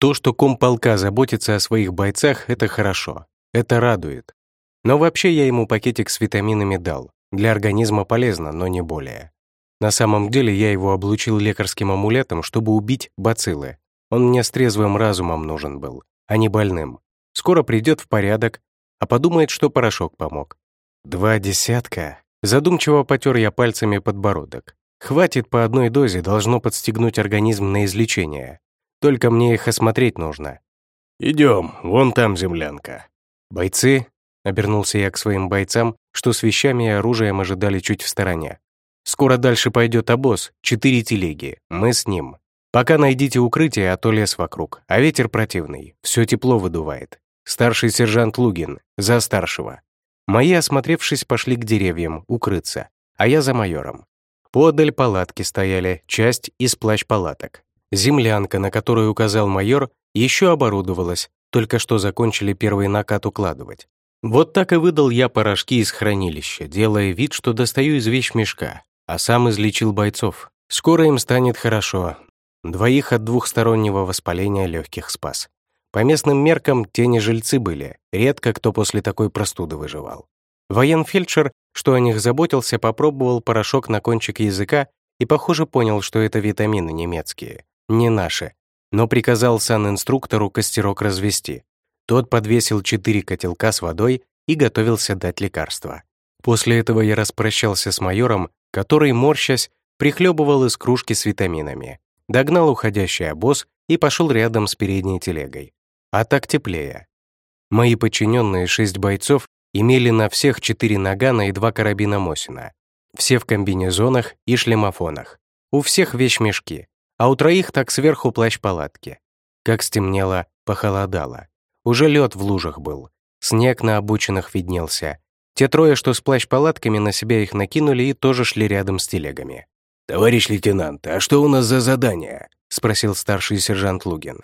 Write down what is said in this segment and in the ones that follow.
То, что комполка заботится о своих бойцах, это хорошо. Это радует. Но вообще я ему пакетик с витаминами дал. Для организма полезно, но не более. На самом деле я его облучил лекарским амулетом, чтобы убить бациллы. Он мне с трезвым разумом нужен был, а не больным. Скоро придет в порядок, а подумает, что порошок помог. Два десятка. Задумчиво потер я пальцами подбородок. Хватит по одной дозе, должно подстегнуть организм на излечение. Только мне их осмотреть нужно. Идем, вон там землянка. Бойцы, обернулся я к своим бойцам, что с вещами и оружием ожидали чуть в стороне. Скоро дальше пойдет обоз, четыре телеги, мы с ним. Пока найдите укрытие, а то лес вокруг, а ветер противный, все тепло выдувает. Старший сержант Лугин, за старшего. Мои, осмотревшись, пошли к деревьям, укрыться, а я за майором. Подаль палатки стояли, часть из плащ-палаток. Землянка, на которую указал майор, еще оборудовалась, только что закончили первый накат укладывать. Вот так и выдал я порошки из хранилища, делая вид, что достаю из вещмешка, а сам излечил бойцов. Скоро им станет хорошо. Двоих от двухстороннего воспаления легких спас. По местным меркам те не жильцы были, редко кто после такой простуды выживал. Военфельдшер, что о них заботился, попробовал порошок на кончик языка и, похоже, понял, что это витамины немецкие, не наши, но приказал сан-инструктору костерок развести. Тот подвесил четыре котелка с водой и готовился дать лекарство. После этого я распрощался с майором, который, морщась, прихлебывал из кружки с витаминами, догнал уходящий обоз и пошел рядом с передней телегой. А так теплее. Мои подчиненные шесть бойцов имели на всех четыре нагана и два карабина Мосина. Все в комбинезонах и шлемофонах. У всех вещмешки, а у троих так сверху плащ-палатки. Как стемнело, похолодало. Уже лед в лужах был. Снег на обочинах виднелся. Те трое, что с плащ-палатками, на себя их накинули и тоже шли рядом с телегами. «Товарищ лейтенант, а что у нас за задание?» — спросил старший сержант Лугин.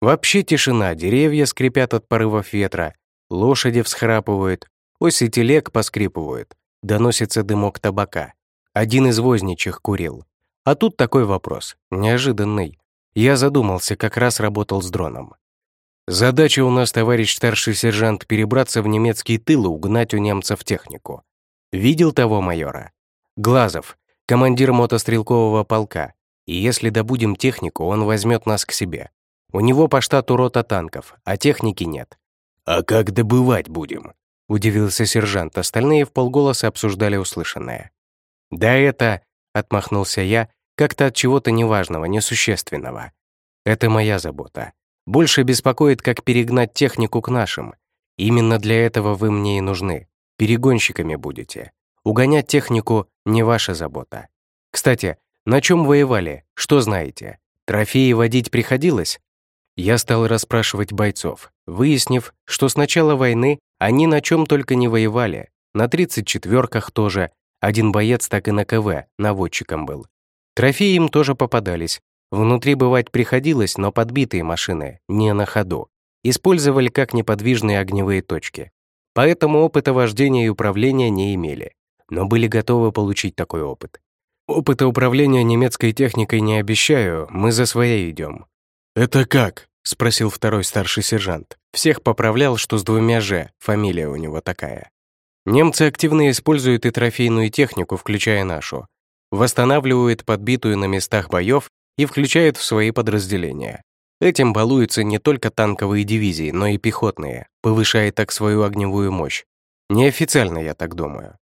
Вообще тишина, деревья скрипят от порывов ветра, лошади всхрапывают, оси телег поскрипывают, доносится дымок табака. Один из возничих курил. А тут такой вопрос, неожиданный. Я задумался, как раз работал с дроном. Задача у нас, товарищ старший сержант, перебраться в немецкий тыл и угнать у немцев технику. Видел того майора? Глазов, командир мотострелкового полка. И если добудем технику, он возьмет нас к себе. У него по штату рота танков, а техники нет. «А как добывать будем?» — удивился сержант. Остальные в полголоса обсуждали услышанное. «Да это...» — отмахнулся я, как-то от чего-то неважного, несущественного. «Это моя забота. Больше беспокоит, как перегнать технику к нашим. Именно для этого вы мне и нужны. Перегонщиками будете. Угонять технику — не ваша забота. Кстати, на чем воевали? Что знаете? Трофеи водить приходилось? Я стал расспрашивать бойцов, выяснив, что с начала войны они на чем только не воевали. На 34-ках тоже. Один боец так и на КВ, наводчиком был. Трофеи им тоже попадались. Внутри бывать приходилось, но подбитые машины, не на ходу. Использовали как неподвижные огневые точки. Поэтому опыта вождения и управления не имели. Но были готовы получить такой опыт. Опыта управления немецкой техникой не обещаю, мы за своей идем. «Это как?» — спросил второй старший сержант. Всех поправлял, что с двумя «Ж», фамилия у него такая. Немцы активно используют и трофейную технику, включая нашу. Восстанавливают подбитую на местах боев и включают в свои подразделения. Этим балуются не только танковые дивизии, но и пехотные, повышая так свою огневую мощь. Неофициально, я так думаю.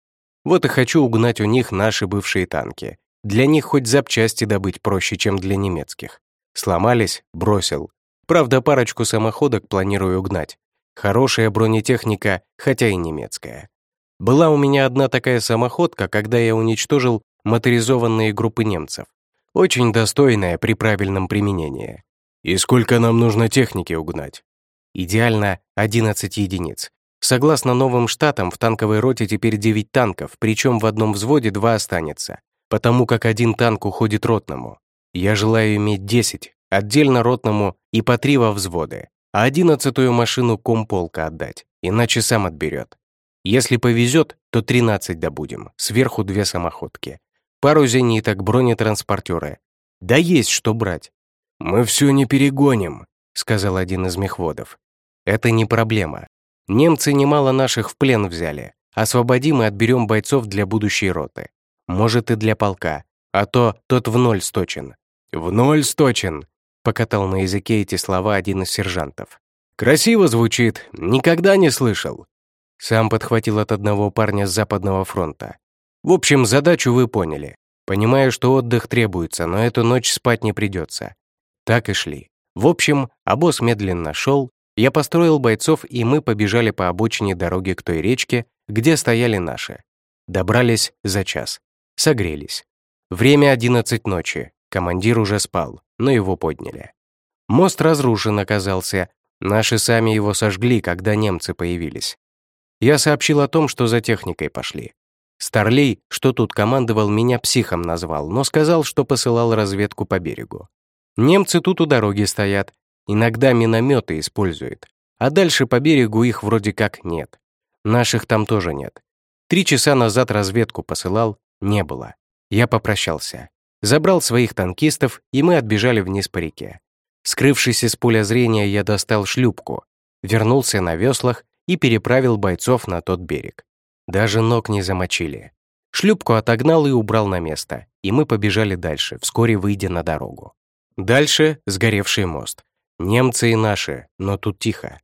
Вот и хочу угнать у них наши бывшие танки. Для них хоть запчасти добыть проще, чем для немецких. Сломались — бросил. Правда, парочку самоходок планирую угнать. Хорошая бронетехника, хотя и немецкая. Была у меня одна такая самоходка, когда я уничтожил моторизованные группы немцев. Очень достойная при правильном применении. И сколько нам нужно техники угнать? Идеально 11 единиц. Согласно новым штатам, в танковой роте теперь 9 танков, причем в одном взводе 2 останется, потому как один танк уходит ротному. Я желаю иметь 10, Отдельно ротному и по три во взводы, а одиннадцатую машину комполка отдать, иначе сам отберет. Если повезет, то 13 добудем, сверху две самоходки. Пару зениток, бронетранспортеры. Да есть что брать. Мы все не перегоним, сказал один из мехводов. «Это не проблема. Немцы немало наших в плен взяли. Освободим и отберем бойцов для будущей роты. Может, и для полка. А то тот в ноль сточен». «В ноль сточен!» — покатал на языке эти слова один из сержантов. «Красиво звучит. Никогда не слышал». Сам подхватил от одного парня с Западного фронта. «В общем, задачу вы поняли. Понимаю, что отдых требуется, но эту ночь спать не придется. Так и шли. В общем, обоз медленно шел, я построил бойцов, и мы побежали по обочине дороги к той речке, где стояли наши. Добрались за час. Согрелись. Время 11 ночи. Командир уже спал, но его подняли. Мост разрушен оказался. Наши сами его сожгли, когда немцы появились. Я сообщил о том, что за техникой пошли. Старлей, что тут командовал, меня психом назвал, но сказал, что посылал разведку по берегу. Немцы тут у дороги стоят, иногда минометы используют, а дальше по берегу их вроде как нет. Наших там тоже нет. Три часа назад разведку посылал, не было. Я попрощался. Забрал своих танкистов, и мы отбежали вниз по реке. Скрывшись из поля зрения, я достал шлюпку, вернулся на веслах и переправил бойцов на тот берег. Даже ног не замочили. Шлюпку отогнал и убрал на место, и мы побежали дальше, вскоре выйдя на дорогу. Дальше сгоревший мост. Немцы и наши, но тут тихо.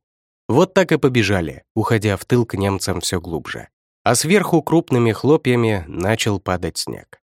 Вот так и побежали, уходя в тыл к немцам все глубже. А сверху крупными хлопьями начал падать снег.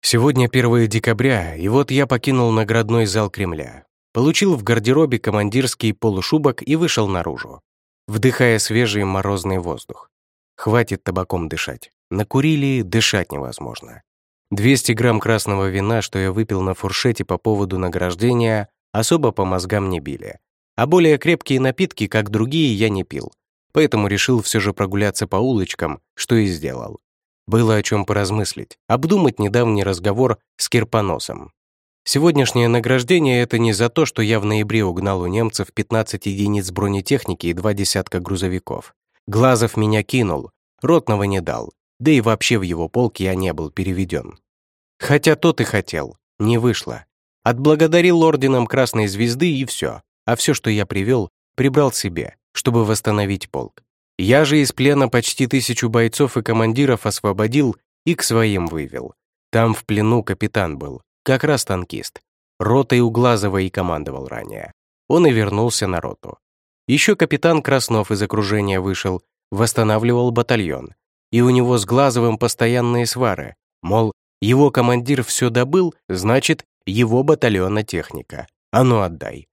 Сегодня 1 декабря, и вот я покинул наградной зал Кремля. Получил в гардеробе командирский полушубок и вышел наружу, вдыхая свежий морозный воздух. Хватит табаком дышать. Накурили, дышать невозможно. 200 грамм красного вина, что я выпил на фуршете по поводу награждения, особо по мозгам не били. А более крепкие напитки, как другие, я не пил. Поэтому решил все же прогуляться по улочкам, что и сделал. Было о чем поразмыслить, обдумать недавний разговор с Кирпоносом. Сегодняшнее награждение — это не за то, что я в ноябре угнал у немцев 15 единиц бронетехники и два десятка грузовиков. Глазов меня кинул, ротного не дал, да и вообще в его полк я не был переведен. Хотя тот и хотел, не вышло. Отблагодарил орденом Красной Звезды и все, а все, что я привел, прибрал себе, чтобы восстановить полк. Я же из плена почти тысячу бойцов и командиров освободил и к своим вывел. Там в плену капитан был, как раз танкист. Ротой у Глазова и командовал ранее. Он и вернулся на роту. Еще капитан Краснов из окружения вышел, восстанавливал батальон. И у него с Глазовым постоянные свары. Мол, его командир все добыл, значит, его батальона техника. А ну отдай.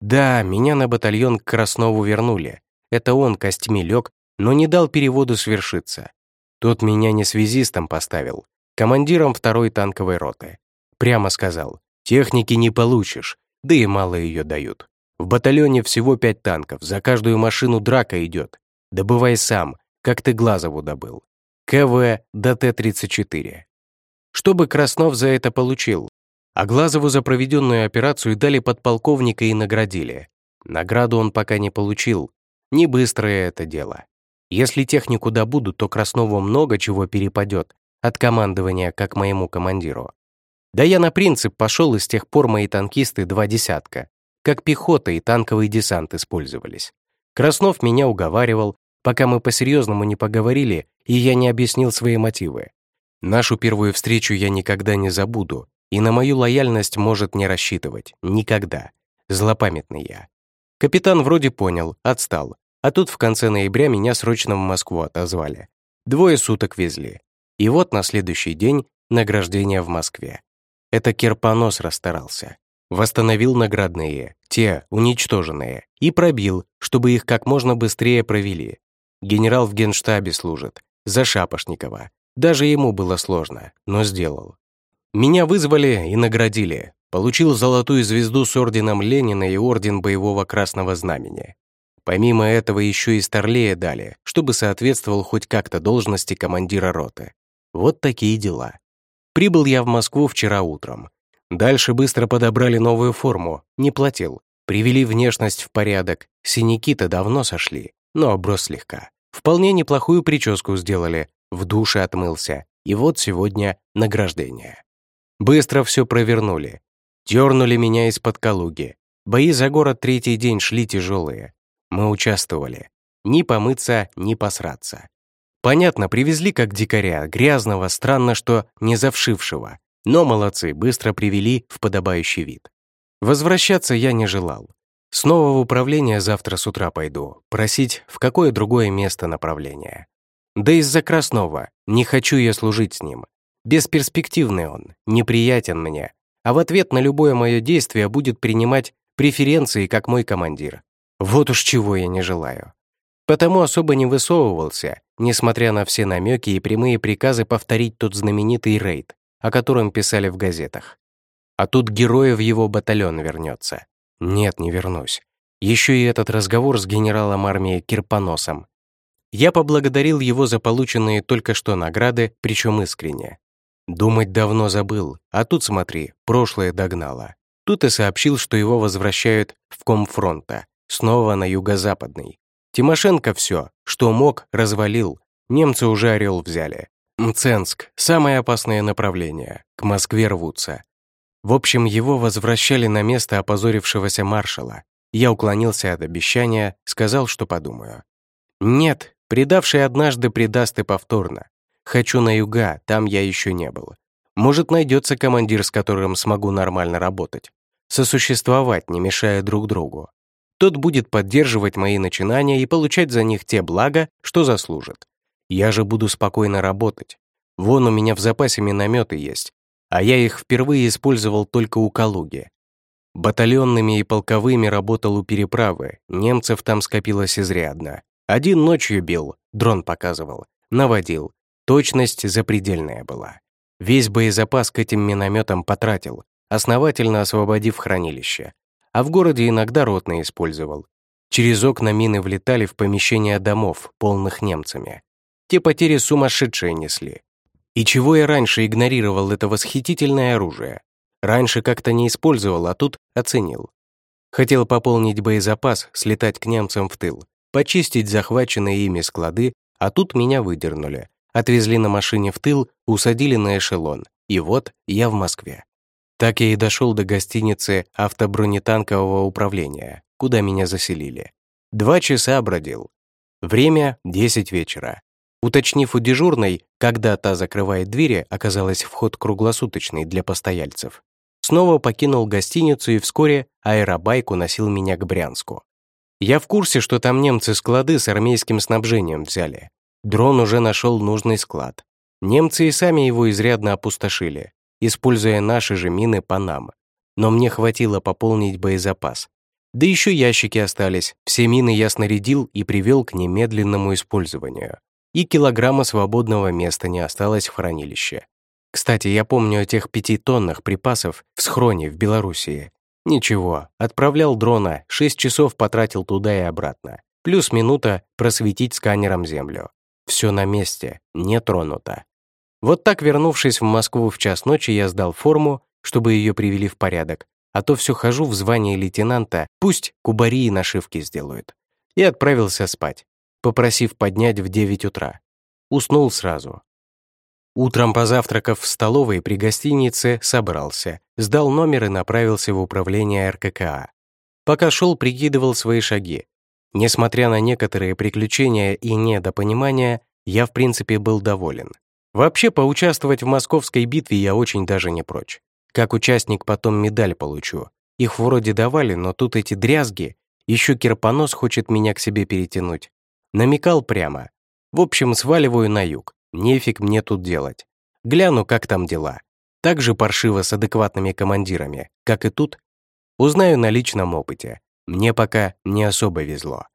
Да, меня на батальон к Краснову вернули. Это он костьми лег, но не дал переводу свершиться. Тот меня не связистом поставил, командиром второй танковой роты. Прямо сказал, техники не получишь, да и мало ее дают. В батальоне всего пять танков, за каждую машину драка идет. Добывай сам, как ты Глазову добыл. КВ до Т-34. Чтобы Краснов за это получил. А Глазову за проведенную операцию дали подполковника и наградили. Награду он пока не получил. Не быстрое это дело. Если технику добудут, то Краснову много чего перепадет от командования, как моему командиру. Да я на принцип пошел, и с тех пор мои танкисты два десятка как пехота и танковый десант использовались. Краснов меня уговаривал, пока мы по-серьезному не поговорили, и я не объяснил свои мотивы. Нашу первую встречу я никогда не забуду, и на мою лояльность может не рассчитывать. Никогда. Злопамятный я. Капитан вроде понял, отстал. А тут в конце ноября меня срочно в Москву отозвали. Двое суток везли. И вот на следующий день награждение в Москве. Это Керпонос расстарался. Восстановил наградные, те, уничтоженные, и пробил, чтобы их как можно быстрее провели. Генерал в генштабе служит, за Шапошникова. Даже ему было сложно, но сделал. Меня вызвали и наградили. Получил золотую звезду с орденом Ленина и орден боевого красного знамени. Помимо этого еще и старлея дали, чтобы соответствовал хоть как-то должности командира роты. Вот такие дела. Прибыл я в Москву вчера утром. Дальше быстро подобрали новую форму, не платил. Привели внешность в порядок, синяки-то давно сошли, но оброс слегка. Вполне неплохую прическу сделали, в душе отмылся, и вот сегодня награждение. Быстро все провернули. Дернули меня из-под Калуги. Бои за город третий день шли тяжелые. Мы участвовали. Ни помыться, ни посраться. Понятно, привезли как дикаря, грязного, странно, что не завшившего. Но молодцы, быстро привели в подобающий вид. Возвращаться я не желал. Снова в управление завтра с утра пойду, просить в какое другое место направления. Да из-за Краснова не хочу я служить с ним. Бесперспективный он, неприятен мне, а в ответ на любое мое действие будет принимать преференции, как мой командир. Вот уж чего я не желаю. Потому особо не высовывался, несмотря на все намеки и прямые приказы повторить тот знаменитый рейд, о котором писали в газетах. А тут героя в его батальон вернется. Нет, не вернусь. Еще и этот разговор с генералом армии Кирпоносом. Я поблагодарил его за полученные только что награды, причем искренне. Думать давно забыл, а тут, смотри, прошлое догнало. Тут и сообщил, что его возвращают в комфронта, снова на юго-западный. Тимошенко все, что мог, развалил. Немцы уже Орел взяли. Мценск — самое опасное направление. К Москве рвутся. В общем, его возвращали на место опозорившегося маршала. Я уклонился от обещания, сказал, что подумаю. «Нет, предавший однажды предаст и повторно. Хочу на юга, там я еще не был. Может, найдется командир, с которым смогу нормально работать. Сосуществовать, не мешая друг другу. Тот будет поддерживать мои начинания и получать за них те блага, что заслужит. Я же буду спокойно работать. Вон у меня в запасе минометы есть, а я их впервые использовал только у Калуги. Батальонными и полковыми работал у переправы, немцев там скопилось изрядно. Один ночью бил, дрон показывал, наводил. Точность запредельная была. Весь боезапас к этим минометам потратил, основательно освободив хранилище. А в городе иногда ротные использовал. Через окна мины влетали в помещения домов, полных немцами. Те потери сумасшедшие несли. И чего я раньше игнорировал это восхитительное оружие? Раньше как-то не использовал, а тут оценил. Хотел пополнить боезапас, слетать к немцам в тыл, почистить захваченные ими склады, а тут меня выдернули. Отвезли на машине в тыл, усадили на эшелон. И вот я в Москве. Так я и дошел до гостиницы автобронетанкового управления, куда меня заселили. Два часа бродил. Время — 10 вечера. Уточнив у дежурной, когда та закрывает двери, оказалось вход круглосуточный для постояльцев. Снова покинул гостиницу и вскоре аэробайк уносил меня к Брянску. Я в курсе, что там немцы склады с армейским снабжением взяли. Дрон уже нашел нужный склад. Немцы и сами его изрядно опустошили, используя наши же мины по нам. Но мне хватило пополнить боезапас. Да еще ящики остались, все мины я снарядил и привел к немедленному использованию и килограмма свободного места не осталось в хранилище. Кстати, я помню о тех пяти тоннах припасов в схроне в Белоруссии. Ничего, отправлял дрона, шесть часов потратил туда и обратно. Плюс минута просветить сканером землю. Все на месте, не тронуто. Вот так, вернувшись в Москву в час ночи, я сдал форму, чтобы ее привели в порядок, а то все хожу в звании лейтенанта, пусть кубари и нашивки сделают. И отправился спать попросив поднять в 9 утра. Уснул сразу. Утром позавтракав в столовой при гостинице, собрался, сдал номер и направился в управление РККА. Пока шел, прикидывал свои шаги. Несмотря на некоторые приключения и недопонимания, я в принципе был доволен. Вообще, поучаствовать в московской битве я очень даже не прочь. Как участник потом медаль получу. Их вроде давали, но тут эти дрязги. Еще Кирпонос хочет меня к себе перетянуть. Намекал прямо. В общем, сваливаю на юг. Нефиг мне тут делать. Гляну, как там дела. Так же паршиво с адекватными командирами, как и тут. Узнаю на личном опыте. Мне пока не особо везло.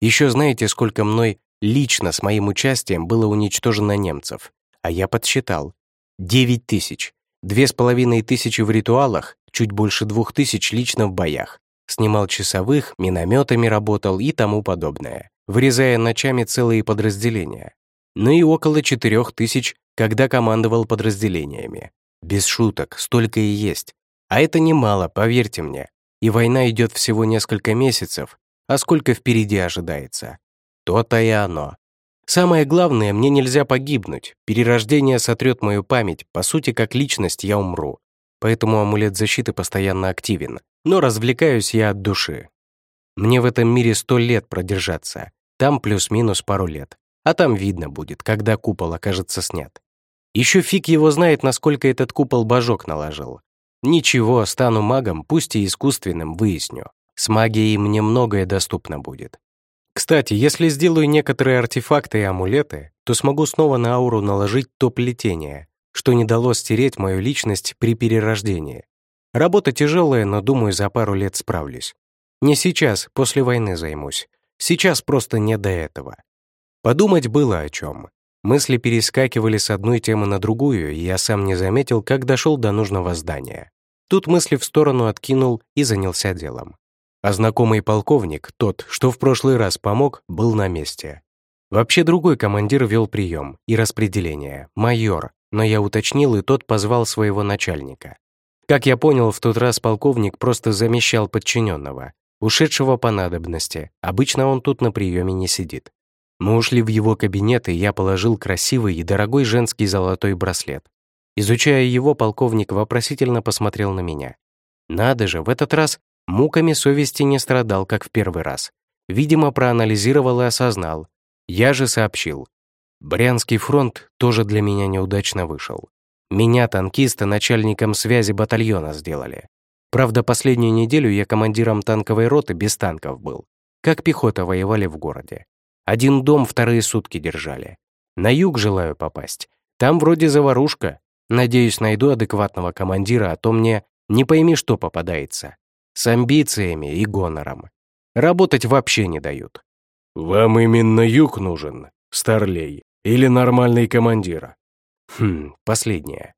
Еще знаете, сколько мной лично с моим участием было уничтожено немцев? А я подсчитал. Девять тысяч. Две с половиной тысячи в ритуалах, чуть больше двух тысяч лично в боях. Снимал часовых, минометами работал и тому подобное вырезая ночами целые подразделения. Ну и около четырех тысяч, когда командовал подразделениями. Без шуток, столько и есть. А это немало, поверьте мне. И война идет всего несколько месяцев, а сколько впереди ожидается. То-то и оно. Самое главное, мне нельзя погибнуть. Перерождение сотрет мою память, по сути, как личность я умру. Поэтому амулет защиты постоянно активен. но развлекаюсь я от души. Мне в этом мире сто лет продержаться, там плюс-минус пару лет, а там видно будет, когда купол окажется снят. Еще фиг его знает, насколько этот купол божок наложил. Ничего, стану магом, пусть и искусственным, выясню. С магией мне многое доступно будет. Кстати, если сделаю некоторые артефакты и амулеты, то смогу снова на ауру наложить то плетение, что не дало стереть мою личность при перерождении. Работа тяжелая, но думаю, за пару лет справлюсь. Не сейчас, после войны займусь. Сейчас просто не до этого. Подумать было о чем. Мысли перескакивали с одной темы на другую, и я сам не заметил, как дошел до нужного здания. Тут мысли в сторону откинул и занялся делом. А знакомый полковник, тот, что в прошлый раз помог, был на месте. Вообще другой командир вел прием и распределение, майор, но я уточнил, и тот позвал своего начальника. Как я понял, в тот раз полковник просто замещал подчиненного, ушедшего по надобности. Обычно он тут на приеме не сидит. Мы ушли в его кабинет, и я положил красивый и дорогой женский золотой браслет. Изучая его, полковник вопросительно посмотрел на меня. Надо же, в этот раз муками совести не страдал, как в первый раз. Видимо, проанализировал и осознал. Я же сообщил. Брянский фронт тоже для меня неудачно вышел. Меня, танкиста, начальником связи батальона сделали. Правда, последнюю неделю я командиром танковой роты без танков был. Как пехота воевали в городе. Один дом вторые сутки держали. На юг желаю попасть. Там вроде заварушка. Надеюсь, найду адекватного командира, а то мне не пойми, что попадается. С амбициями и гонором. Работать вообще не дают. «Вам именно юг нужен, старлей, или нормальный командир?» Хм, последнее.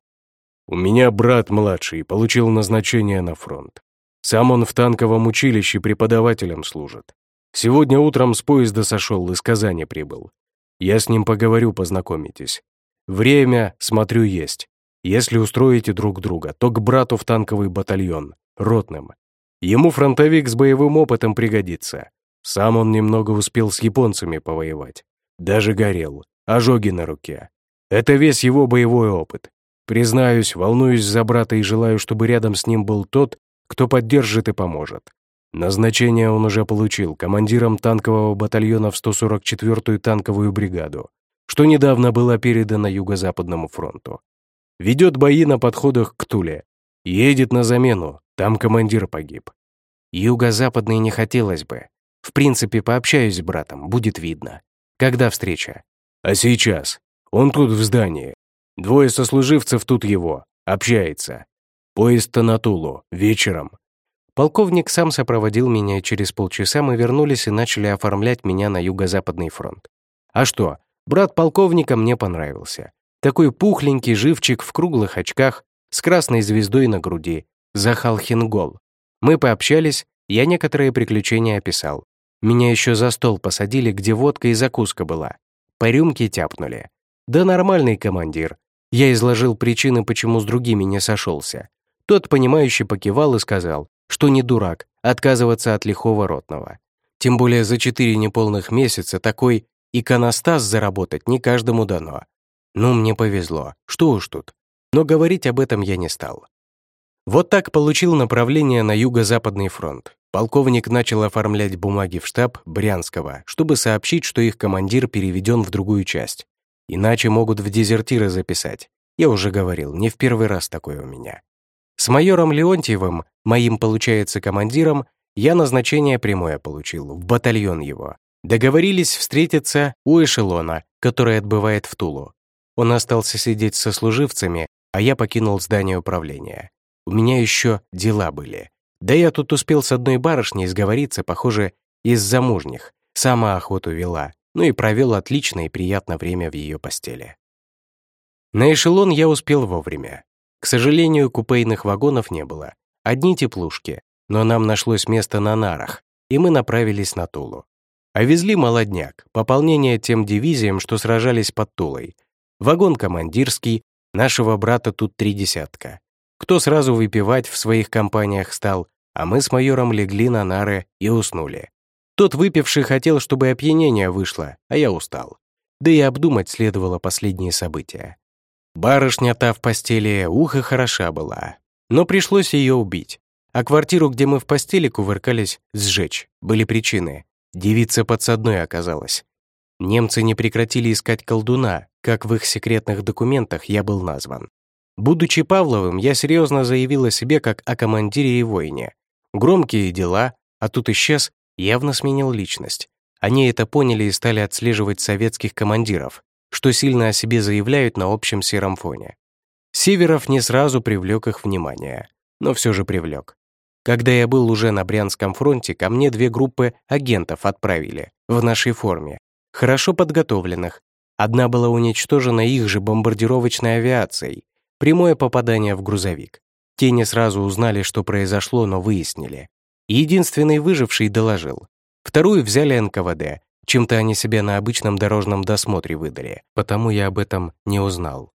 «У меня брат младший, получил назначение на фронт. Сам он в танковом училище преподавателем служит. Сегодня утром с поезда сошел, из Казани прибыл. Я с ним поговорю, познакомитесь. Время, смотрю, есть. Если устроите друг друга, то к брату в танковый батальон, ротным. Ему фронтовик с боевым опытом пригодится. Сам он немного успел с японцами повоевать. Даже горел, ожоги на руке. Это весь его боевой опыт. Признаюсь, волнуюсь за брата и желаю, чтобы рядом с ним был тот, кто поддержит и поможет. Назначение он уже получил командиром танкового батальона в 144-ю танковую бригаду, что недавно было передано Юго-Западному фронту. Ведет бои на подходах к Туле. Едет на замену, там командир погиб. Юго-Западный не хотелось бы. В принципе, пообщаюсь с братом, будет видно. Когда встреча? А сейчас? Он тут в здании. Двое сослуживцев тут его. Общается. Поезд-то на Тулу. Вечером. Полковник сам сопроводил меня, через полчаса мы вернулись и начали оформлять меня на Юго-Западный фронт. А что, брат полковника мне понравился. Такой пухленький живчик в круглых очках, с красной звездой на груди, Захал Хингол. Мы пообщались, я некоторые приключения описал. Меня еще за стол посадили, где водка и закуска была. По рюмке тяпнули. Да нормальный командир. Я изложил причины, почему с другими не сошелся. Тот, понимающий, покивал и сказал, что не дурак отказываться от лихого ротного. Тем более за четыре неполных месяца такой иконостас заработать не каждому дано. Ну, мне повезло, что уж тут. Но говорить об этом я не стал. Вот так получил направление на Юго-Западный фронт. Полковник начал оформлять бумаги в штаб Брянского, чтобы сообщить, что их командир переведен в другую часть. Иначе могут в дезертиры записать. Я уже говорил, не в первый раз такое у меня. С майором Леонтьевым, моим, получается, командиром, я назначение прямое получил, в батальон его. Договорились встретиться у эшелона, который отбывает в Тулу. Он остался сидеть со служивцами, а я покинул здание управления. У меня еще дела были. Да я тут успел с одной барышней сговориться, похоже, из замужних. Сама охоту вела, ну и провел отличное и приятное время в ее постели. На эшелон я успел вовремя. К сожалению, купейных вагонов не было. Одни теплушки, но нам нашлось место на нарах, и мы направились на Тулу. А везли молодняк, пополнение тем дивизиям, что сражались под Тулой. Вагон командирский, нашего брата тут три десятка. Кто сразу выпивать в своих компаниях стал, а мы с майором легли на нары и уснули. Тот выпивший хотел, чтобы опьянение вышло, а я устал. Да и обдумать следовало последние события. Барышня та в постели ухо хороша была, но пришлось ее убить. А квартиру, где мы в постели кувыркались, сжечь. Были причины. Девица подсадной оказалась. Немцы не прекратили искать колдуна, как в их секретных документах я был назван. Будучи Павловым, я серьезно заявил о себе как о командире и воине. Громкие дела, а тут исчез, явно сменил личность. Они это поняли и стали отслеживать советских командиров, что сильно о себе заявляют на общем сером фоне. Северов не сразу привлек их внимание, но все же привлек. Когда я был уже на Брянском фронте, ко мне две группы агентов отправили, в нашей форме, хорошо подготовленных. Одна была уничтожена их же бомбардировочной авиацией, прямое попадание в грузовик. Те не сразу узнали, что произошло, но выяснили. Единственный выживший доложил. Вторую взяли НКВД. Чем-то они себя на обычном дорожном досмотре выдали, потому я об этом не узнал.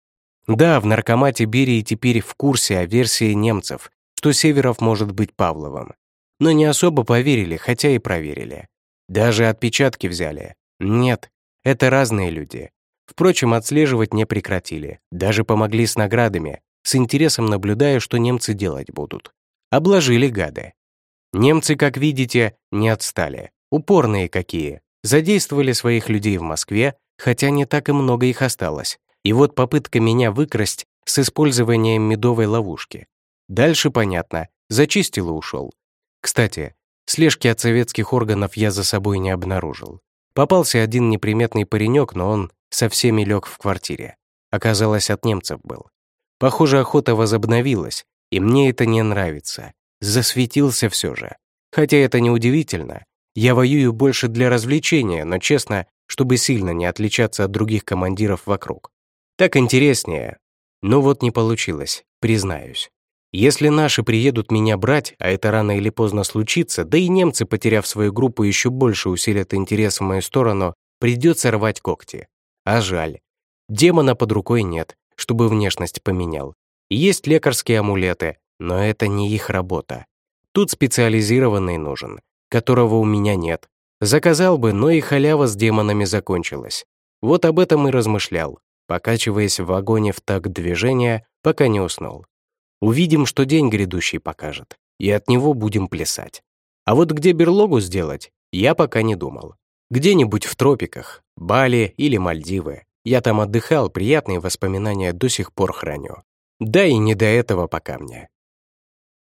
Да, в наркомате Берии теперь в курсе о версии немцев, что Северов может быть Павловым. Но не особо поверили, хотя и проверили. Даже отпечатки взяли. Нет, это разные люди. Впрочем, отслеживать не прекратили. Даже помогли с наградами, с интересом наблюдая, что немцы делать будут. Обложили гады. Немцы, как видите, не отстали. Упорные какие. Задействовали своих людей в Москве, хотя не так и много их осталось. И вот попытка меня выкрасть с использованием медовой ловушки. Дальше понятно, зачистил и ушел. Кстати, слежки от советских органов я за собой не обнаружил. Попался один неприметный паренек, но он со всеми лег в квартире. Оказалось, от немцев был. Похоже, охота возобновилась, и мне это не нравится. Засветился все же. Хотя это не удивительно. Я воюю больше для развлечения, но честно, чтобы сильно не отличаться от других командиров вокруг. Так интереснее. Но вот не получилось, признаюсь. Если наши приедут меня брать, а это рано или поздно случится, да и немцы, потеряв свою группу, еще больше усилят интерес в мою сторону, придется рвать когти. А жаль. Демона под рукой нет, чтобы внешность поменял. Есть лекарские амулеты, но это не их работа. Тут специализированный нужен, которого у меня нет. Заказал бы, но и халява с демонами закончилась. Вот об этом и размышлял, покачиваясь в вагоне в такт движения, пока не уснул. Увидим, что день грядущий покажет, и от него будем плясать. А вот где берлогу сделать, я пока не думал. Где-нибудь в тропиках, Бали или Мальдивы. Я там отдыхал, приятные воспоминания до сих пор храню. Да и не до этого пока мне.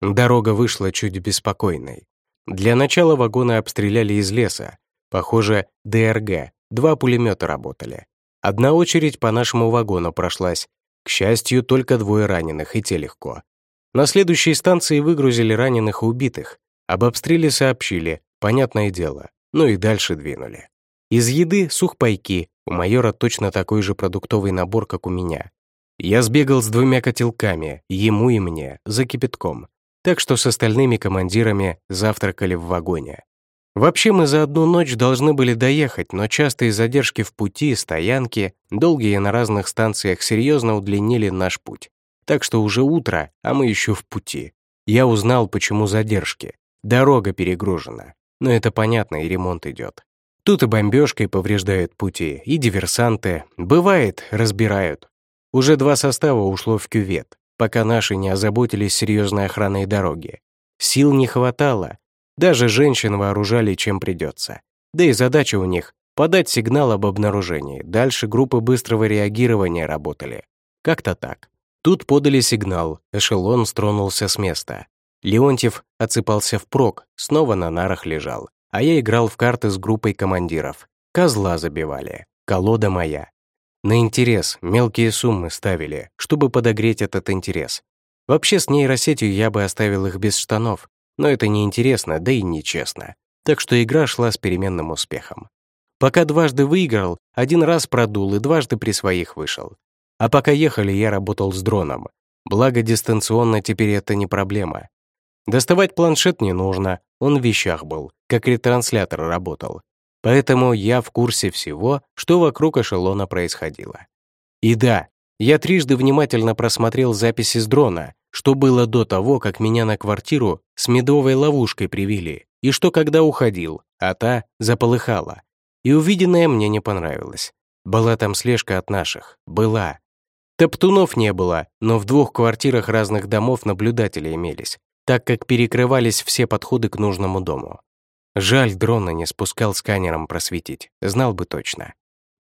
Дорога вышла чуть беспокойной. Для начала вагоны обстреляли из леса. Похоже, ДРГ, два пулемета работали. Одна очередь по нашему вагону прошлась, к счастью, только двое раненых, и те легко. На следующей станции выгрузили раненых и убитых. Об обстреле сообщили, понятное дело, ну и дальше двинули. Из еды сухпайки, у майора точно такой же продуктовый набор, как у меня. Я сбегал с двумя котелками, ему и мне, за кипятком. Так что с остальными командирами завтракали в вагоне. Вообще мы за одну ночь должны были доехать, но частые задержки в пути, стоянки, долгие на разных станциях серьезно удлинили наш путь. Так что уже утро, а мы еще в пути. Я узнал, почему задержки. Дорога перегружена. Но это понятно, и ремонт идет. Тут и бомбежкой повреждают пути, и диверсанты. Бывает, разбирают. Уже два состава ушло в кювет, пока наши не озаботились серьезной охраной дороги. Сил не хватало, даже женщин вооружали чем придется. Да и задача у них — подать сигнал об обнаружении. Дальше группы быстрого реагирования работали. Как-то так. Тут подали сигнал, эшелон стронулся с места. Леонтьев отсыпался впрок, снова на нарах лежал. А я играл в карты с группой командиров. Козла забивали. Колода моя. На интерес мелкие суммы ставили, чтобы подогреть этот интерес. Вообще с нейросетью я бы оставил их без штанов, но это неинтересно, да и нечестно. Так что игра шла с переменным успехом. Пока дважды выиграл, один раз продул и дважды при своих вышел. А пока ехали, я работал с дроном. Благо, дистанционно теперь это не проблема. Доставать планшет не нужно, он в вещах был, как ретранслятор работал. Поэтому я в курсе всего, что вокруг эшелона происходило. И да, я трижды внимательно просмотрел записи с дрона, что было до того, как меня на квартиру с медовой ловушкой привели, и что когда уходил, а та заполыхала. И увиденное мне не понравилось. Была там слежка от наших. Была. Топтунов не было, но в двух квартирах разных домов наблюдатели имелись. так как перекрывались все подходы к нужному дому. Жаль, дрона не спускал сканером просветить, знал бы точно.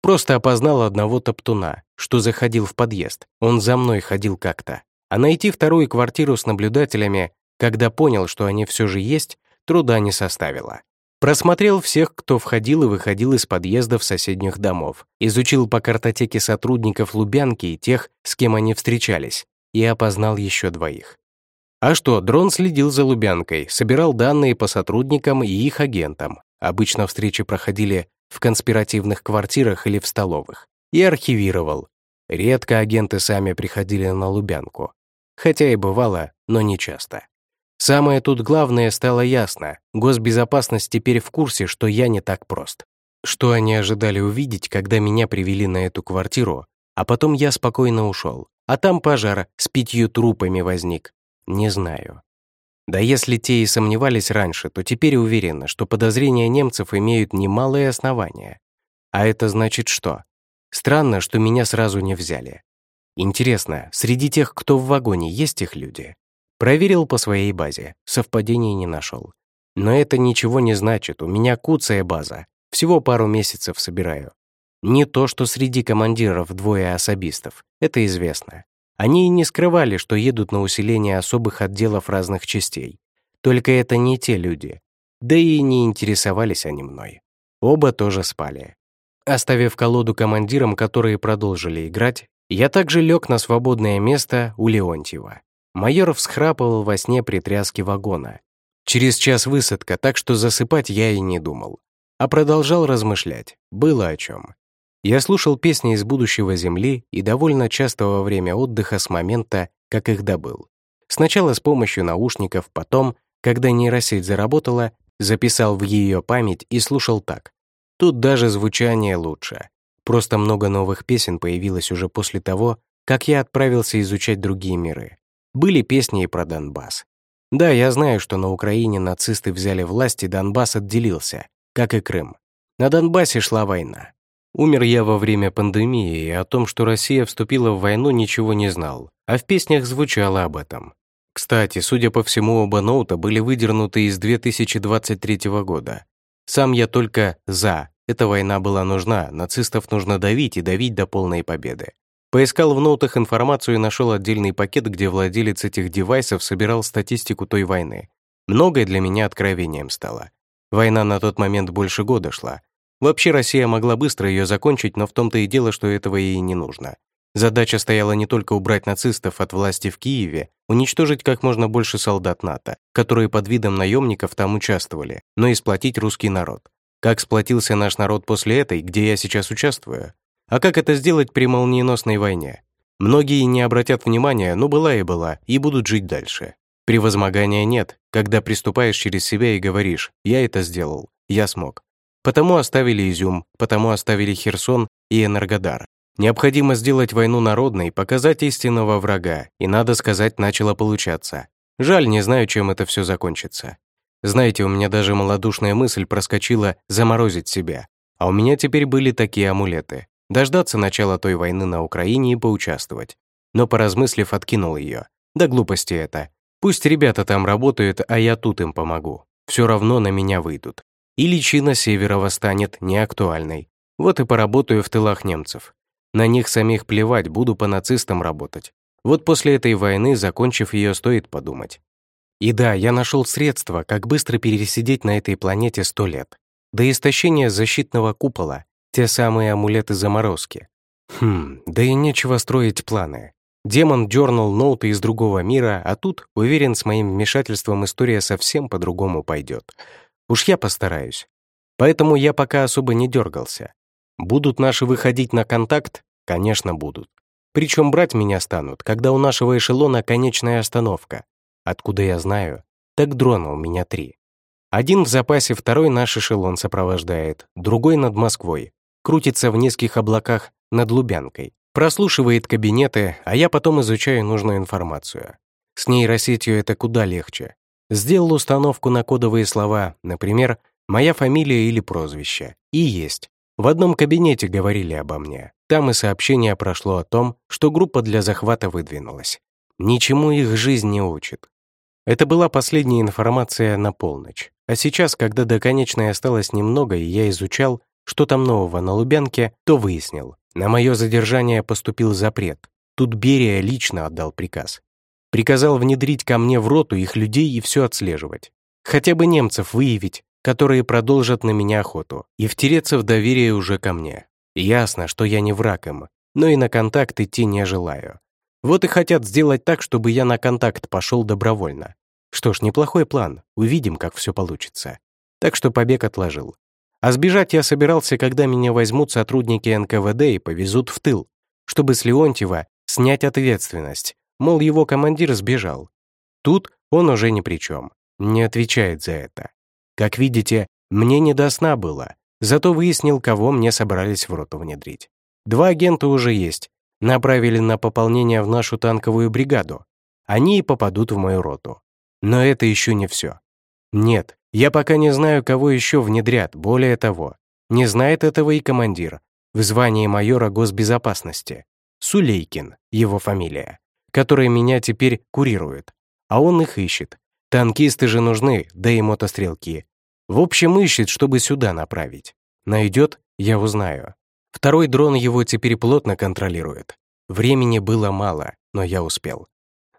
Просто опознал одного топтуна, что заходил в подъезд. Он за мной ходил как-то. А найти вторую квартиру с наблюдателями, когда понял, что они все же есть, труда не составило. Просмотрел всех, кто входил и выходил из подъездов соседних домов, изучил по картотеке сотрудников Лубянки и тех, с кем они встречались, и опознал еще двоих. А что, дрон следил за Лубянкой, собирал данные по сотрудникам и их агентам. Обычно встречи проходили в конспиративных квартирах или в столовых. И архивировал. Редко агенты сами приходили на Лубянку. Хотя и бывало, но не часто. Самое тут главное стало ясно. Госбезопасность теперь в курсе, что я не так прост. Что они ожидали увидеть, когда меня привели на эту квартиру, а потом я спокойно ушел. А там пожар с пятью трупами возник. Не знаю. Да если те и сомневались раньше, то теперь уверены, что подозрения немцев имеют немалые основания. А это значит что? Странно, что меня сразу не взяли. Интересно, среди тех, кто в вагоне, есть их люди? Проверил по своей базе, совпадений не нашел. Но это ничего не значит, у меня куцая база, всего пару месяцев собираю. Не то, что среди командиров двое особистов, это известно. Они и не скрывали, что едут на усиление особых отделов разных частей. Только это не те люди. Да и не интересовались они мной. Оба тоже спали. Оставив колоду командирам, которые продолжили играть, я также лег на свободное место у Леонтьева. Майор всхрапывал во сне при тряске вагона. Через час высадка, так что засыпать я и не думал. А продолжал размышлять. Было о чем. Я слушал песни из будущего Земли и довольно часто во время отдыха с момента, как их добыл. Сначала с помощью наушников, потом, когда нейросеть заработала, записал в ее память и слушал так. Тут даже звучание лучше. Просто много новых песен появилось уже после того, как я отправился изучать другие миры. Были песни и про Донбасс. Да, я знаю, что на Украине нацисты взяли власть и Донбасс отделился, как и Крым. На Донбассе шла война. Умер я во время пандемии, и о том, что Россия вступила в войну, ничего не знал, а в песнях звучало об этом. Кстати, судя по всему, оба ноута были выдернуты из 2023 года. Сам я только «за». Эта война была нужна, нацистов нужно давить и давить до полной победы. Поискал в ноутах информацию и нашел отдельный пакет, где владелец этих девайсов собирал статистику той войны. Многое для меня откровением стало. Война на тот момент больше года шла, Вообще Россия могла быстро ее закончить, но в том-то и дело, что этого ей не нужно. Задача стояла не только убрать нацистов от власти в Киеве, уничтожить как можно больше солдат НАТО, которые под видом наемников там участвовали, но и сплотить русский народ. Как сплотился наш народ после этой, где я сейчас участвую? А как это сделать при молниеносной войне? Многие не обратят внимания, но была и была, и будут жить дальше. Превозмогания нет, когда приступаешь через себя и говоришь «я это сделал, я смог». Потому оставили Изюм, потому оставили Херсон и Энергодар. Необходимо сделать войну народной, показать истинного врага, и, надо сказать, начало получаться. Жаль, не знаю, чем это все закончится. Знаете, у меня даже малодушная мысль проскочила заморозить себя. А у меня теперь были такие амулеты. Дождаться начала той войны на Украине и поучаствовать. Но поразмыслив, откинул ее. Да глупости это. Пусть ребята там работают, а я тут им помогу. Все равно на меня выйдут и личина Северова станет неактуальной. Вот и поработаю в тылах немцев. На них самих плевать, буду по нацистам работать. Вот после этой войны, закончив ее, стоит подумать. И да, я нашел средства, как быстро пересидеть на этой планете сто лет. До истощения защитного купола, те самые амулеты заморозки. Хм, да и нечего строить планы. Демон дернул ноуты из другого мира, а тут, уверен, с моим вмешательством история совсем по-другому пойдет. Уж я постараюсь. Поэтому я пока особо не дергался. Будут наши выходить на контакт? Конечно, будут. Причем брать меня станут, когда у нашего эшелона конечная остановка. Откуда я знаю? Так дрона у меня три. Один в запасе, второй наш эшелон сопровождает, другой над Москвой. Крутится в низких облаках над Лубянкой. Прослушивает кабинеты, а я потом изучаю нужную информацию. С нейросетью это куда легче. Сделал установку на кодовые слова, например, «моя фамилия или прозвище», и есть. В одном кабинете говорили обо мне. Там и сообщение прошло о том, что группа для захвата выдвинулась. Ничему их жизнь не учит. Это была последняя информация на полночь. А сейчас, когда до конечной осталось немного, и я изучал, что там нового на Лубянке, то выяснил. На мое задержание поступил запрет. Тут Берия лично отдал приказ. Приказал внедрить ко мне в роту их людей и все отслеживать. Хотя бы немцев выявить, которые продолжат на меня охоту, и втереться в доверие уже ко мне. Ясно, что я не враг им, но и на контакт идти не желаю. Вот и хотят сделать так, чтобы я на контакт пошел добровольно. Что ж, неплохой план. Увидим, как все получится. Так что побег отложил. А сбежать я собирался, когда меня возьмут сотрудники НКВД и повезут в тыл, чтобы с Леонтьева снять ответственность, мол, его командир сбежал. Тут он уже ни при чем, не отвечает за это. Как видите, мне не до сна было, зато выяснил, кого мне собрались в роту внедрить. Два агента уже есть, направили на пополнение в нашу танковую бригаду. Они и попадут в мою роту. Но это еще не все. Нет, я пока не знаю, кого еще внедрят, более того, не знает этого и командир, в звании майора госбезопасности. Сулейкин, его фамилия, который меня теперь курирует. А он их ищет. Танкисты же нужны, да и мотострелки. В общем, ищет, чтобы сюда направить. Найдет, я узнаю. Второй дрон его теперь плотно контролирует. Времени было мало, но я успел.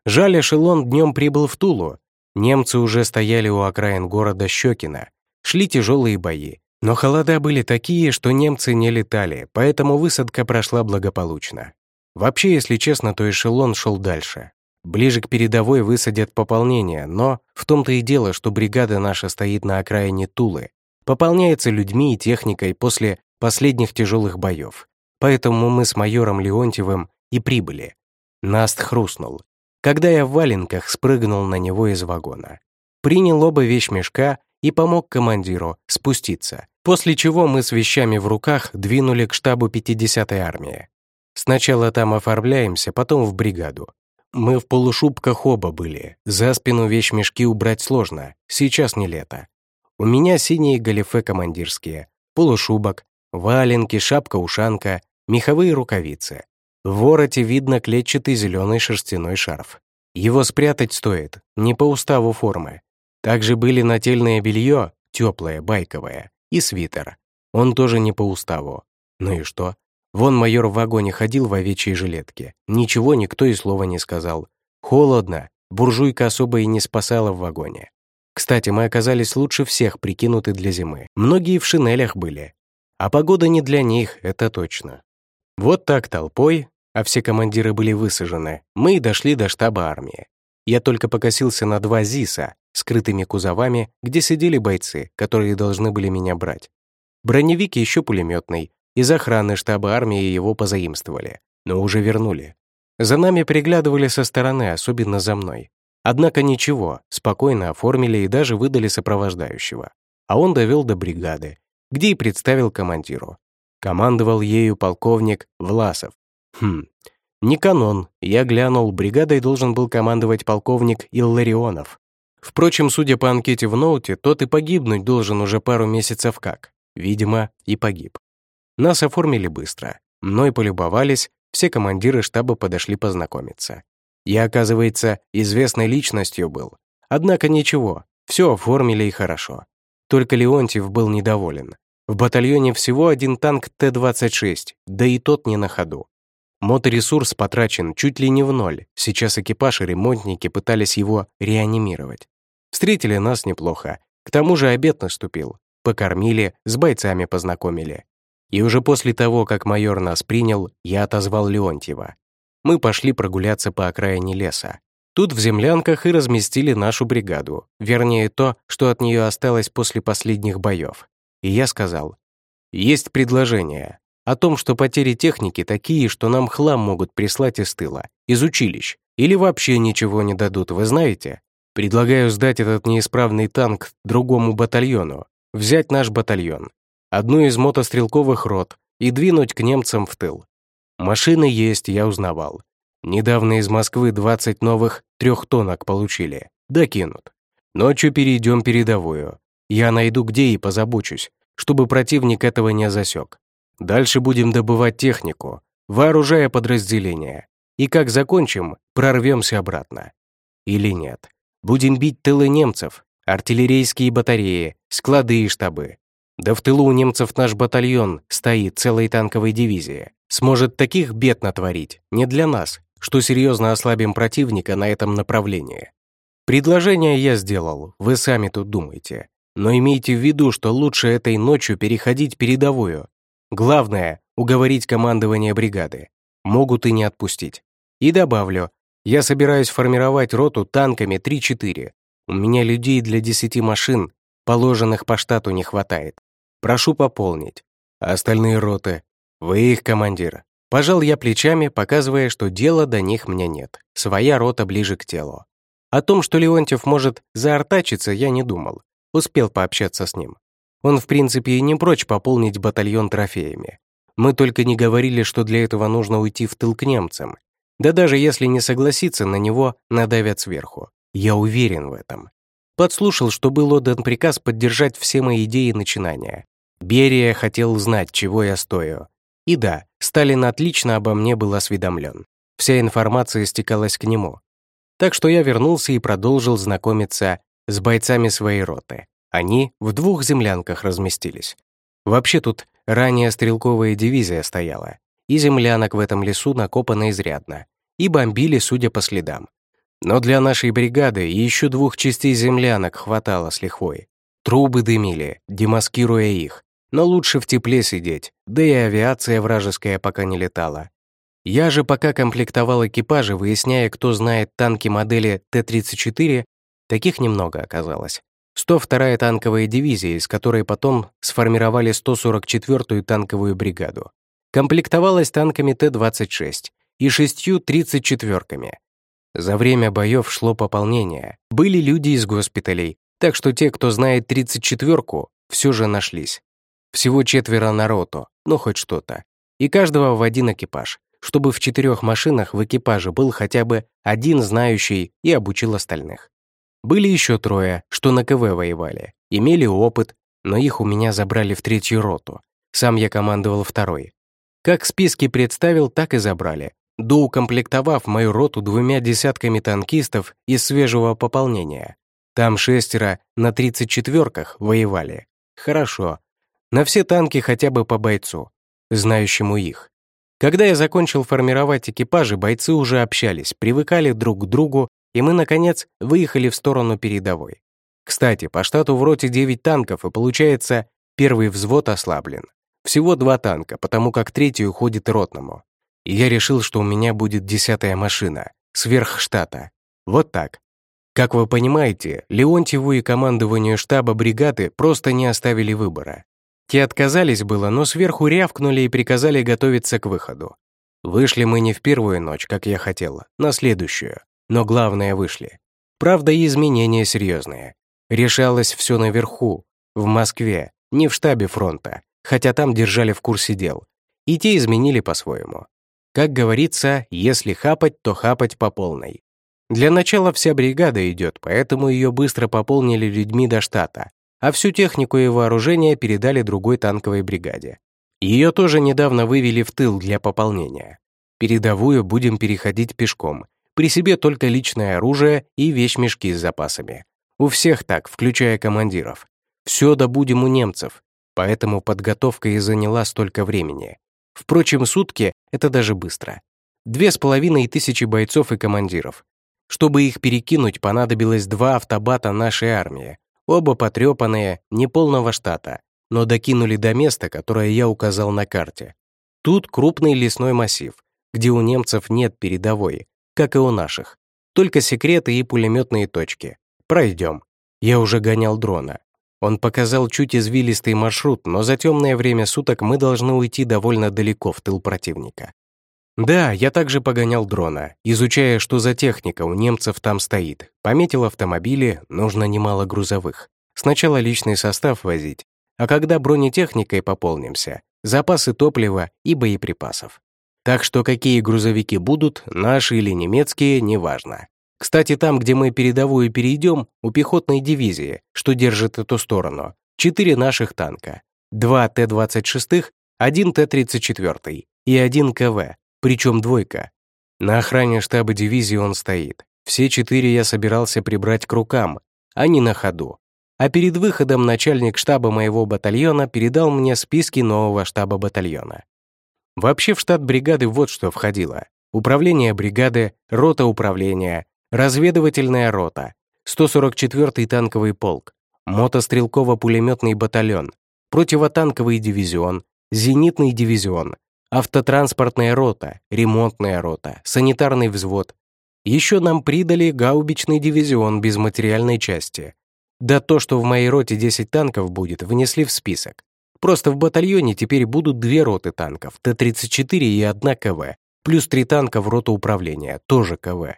Жаль, эшелон днем прибыл в Тулу. Немцы уже стояли у окраин города Щекино. Шли тяжелые бои. Но холода были такие, что немцы не летали, поэтому высадка прошла благополучно. Вообще, если честно, то эшелон шел дальше. Ближе к передовой высадят пополнение, но в том-то и дело, что бригада наша стоит на окраине Тулы. Пополняется людьми и техникой после последних тяжелых боев. Поэтому мы с майором Леонтьевым и прибыли. Наст хрустнул, когда я в валенках спрыгнул на него из вагона. Принял оба вещмешка и помог командиру спуститься, после чего мы с вещами в руках двинули к штабу 50-й армии. Сначала там оформляемся, потом в бригаду. Мы в полушубках оба были, за спину вещмешки убрать сложно, сейчас не лето. У меня синие галифе командирские, полушубок, Валенки, шапка-ушанка, меховые рукавицы. В вороте видно клетчатый зеленый шерстяной шарф. Его спрятать стоит, не по уставу формы. Также были нательное белье, теплое, байковое, и свитер. Он тоже не по уставу. Ну и что? Вон майор в вагоне ходил в овечьей жилетке. Ничего никто и слова не сказал. Холодно, буржуйка особо и не спасала в вагоне. Кстати, мы оказались лучше всех прикинуты для зимы. Многие в шинелях были, а погода не для них, это точно. Вот так толпой, а все командиры были высажены, мы и дошли до штаба армии. Я только покосился на два ЗИСа, скрытыми кузовами, где сидели бойцы, которые должны были меня брать. Броневик еще пулеметный, из охраны штаба армии его позаимствовали, но уже вернули. За нами приглядывали со стороны, особенно за мной. Однако ничего, спокойно оформили и даже выдали сопровождающего. А он довел до бригады, где и представил командиру. Командовал ею полковник Власов. Хм, не канон, я глянул, бригадой должен был командовать полковник Илларионов. Впрочем, судя по анкете в ноуте, тот и погибнуть должен уже пару месяцев как. Видимо, и погиб. Нас оформили быстро. Мной полюбовались, все командиры штаба подошли познакомиться. Я, оказывается, известной личностью был. Однако ничего, все оформили и хорошо. Только Леонтьев был недоволен. В батальоне всего один танк Т-26, да и тот не на ходу. Моторесурс потрачен чуть ли не в ноль. Сейчас экипаж и ремонтники пытались его реанимировать. Встретили нас неплохо. К тому же обед наступил. Покормили, с бойцами познакомили. И уже после того, как майор нас принял, я отозвал Леонтьева. Мы пошли прогуляться по окраине леса. Тут в землянках и разместили нашу бригаду, вернее то, что от нее осталось после последних боев. И я сказал, есть предложение о том, что потери техники такие, что нам хлам могут прислать из тыла, из училищ, или вообще ничего не дадут, вы знаете? Предлагаю сдать этот неисправный танк другому батальону, взять наш батальон, одну из мотострелковых рот и двинуть к немцам в тыл. Машины есть, я узнавал. Недавно из Москвы 20 новых трехтонок получили. Докинут. Ночью перейдем передовую. Я найду где и позабочусь, чтобы противник этого не засек. Дальше будем добывать технику, вооружая подразделения. И как закончим, прорвемся обратно. Или нет. Будем бить тылы немцев, артиллерийские батареи, склады и штабы. Да в тылу у немцев наш батальон стоит целой танковой дивизии. Сможет таких бед натворить, не для нас, что серьезно ослабим противника на этом направлении. Предложение я сделал, вы сами тут думаете. Но имейте в виду, что лучше этой ночью переходить передовую. Главное — уговорить командование бригады. Могут и не отпустить. И добавлю, я собираюсь формировать роту танками 3-4. У меня людей для 10 машин, положенных по штату, не хватает. Прошу пополнить. А остальные роты? Вы их командир. Пожал я плечами, показывая, что дела до них мне нет. Своя рота ближе к телу. О том, что Леонтьев может заортачиться, я не думал. Успел пообщаться с ним. Он, в принципе, и не прочь пополнить батальон трофеями. Мы только не говорили, что для этого нужно уйти в тыл к немцам. Да даже если не согласиться, на него надавят сверху. Я уверен в этом. Подслушал, что был отдан приказ поддержать все мои идеи и начинания. Берия хотел знать, чего я стою. И да, Сталин отлично обо мне был осведомлен. Вся информация стекалась к нему. Так что я вернулся и продолжил знакомиться с бойцами своей роты. Они в двух землянках разместились. Вообще тут ранее стрелковая дивизия стояла, и землянок в этом лесу накопано изрядно, и бомбили, судя по следам. Но для нашей бригады еще двух частей землянок хватало с лихвой. Трубы дымили, демаскируя их, но лучше в тепле сидеть, да и авиация вражеская пока не летала. Я же пока комплектовал экипажи, выясняя, кто знает танки модели Т-34, таких немного оказалось. 102-я танковая дивизия, из которой потом сформировали 144-ю танковую бригаду. Комплектовалась танками Т-26 и шестью 34-ками. За время боев шло пополнение. Были люди из госпиталей, так что те, кто знает 34-ку, все же нашлись. Всего четверо на роту, ну хоть что-то. И каждого в один экипаж, чтобы в четырех машинах в экипаже был хотя бы один знающий и обучил остальных. Были еще трое, что на КВ воевали, имели опыт, но их у меня забрали в третью роту. Сам я командовал второй. Как списки представил, так и забрали, доукомплектовав мою роту двумя десятками танкистов из свежего пополнения. Там шестеро на 34-ках воевали. Хорошо. На все танки хотя бы по бойцу, знающему их. Когда я закончил формировать экипажи, бойцы уже общались, привыкали друг к другу и мы, наконец, выехали в сторону передовой. Кстати, по штату в роте 9 танков, и получается, первый взвод ослаблен. Всего два танка, потому как третий уходит ротному. И я решил, что у меня будет десятая машина, сверх штата. Вот так. Как вы понимаете, Леонтьеву и командованию штаба бригады просто не оставили выбора. Те отказались было, но сверху рявкнули и приказали готовиться к выходу. Вышли мы не в первую ночь, как я хотела, на следующую но главное вышли. Правда, и изменения серьезные. Решалось все наверху, в Москве, не в штабе фронта, хотя там держали в курсе дел. И те изменили по-своему. Как говорится, если хапать, то хапать по полной. Для начала вся бригада идет, поэтому ее быстро пополнили людьми до штата, а всю технику и вооружение передали другой танковой бригаде. Ее тоже недавно вывели в тыл для пополнения. Передовую будем переходить пешком, при себе только личное оружие и вещмешки с запасами. У всех так, включая командиров. Все добудем у немцев, поэтому подготовка и заняла столько времени. Впрочем, сутки — это даже быстро. Две с половиной тысячи бойцов и командиров. Чтобы их перекинуть, понадобилось два автобата нашей армии, оба потрепанные, неполного штата, но докинули до места, которое я указал на карте. Тут крупный лесной массив, где у немцев нет передовой, как и у наших. Только секреты и пулеметные точки. Пройдем. Я уже гонял дрона. Он показал чуть извилистый маршрут, но за темное время суток мы должны уйти довольно далеко в тыл противника. Да, я также погонял дрона, изучая, что за техника у немцев там стоит. Пометил автомобили, нужно немало грузовых. Сначала личный состав возить, а когда бронетехникой пополнимся, запасы топлива и боеприпасов. Так что какие грузовики будут, наши или немецкие, неважно. Кстати, там, где мы передовую перейдем, у пехотной дивизии, что держит эту сторону, четыре наших танка, два Т-26, один Т-34 и один КВ, причем двойка. На охране штаба дивизии он стоит. Все четыре я собирался прибрать к рукам, а не на ходу. А перед выходом начальник штаба моего батальона передал мне списки нового штаба батальона. Вообще в штат бригады вот что входило. Управление бригады, рота управления, разведывательная рота, 144-й танковый полк, мотострелково-пулеметный батальон, противотанковый дивизион, зенитный дивизион, автотранспортная рота, ремонтная рота, санитарный взвод. Еще нам придали гаубичный дивизион без материальной части. Да то, что в моей роте 10 танков будет, внесли в список. Просто в батальоне теперь будут две роты танков, Т-34 и одна КВ, плюс три танка в роту управления, тоже КВ.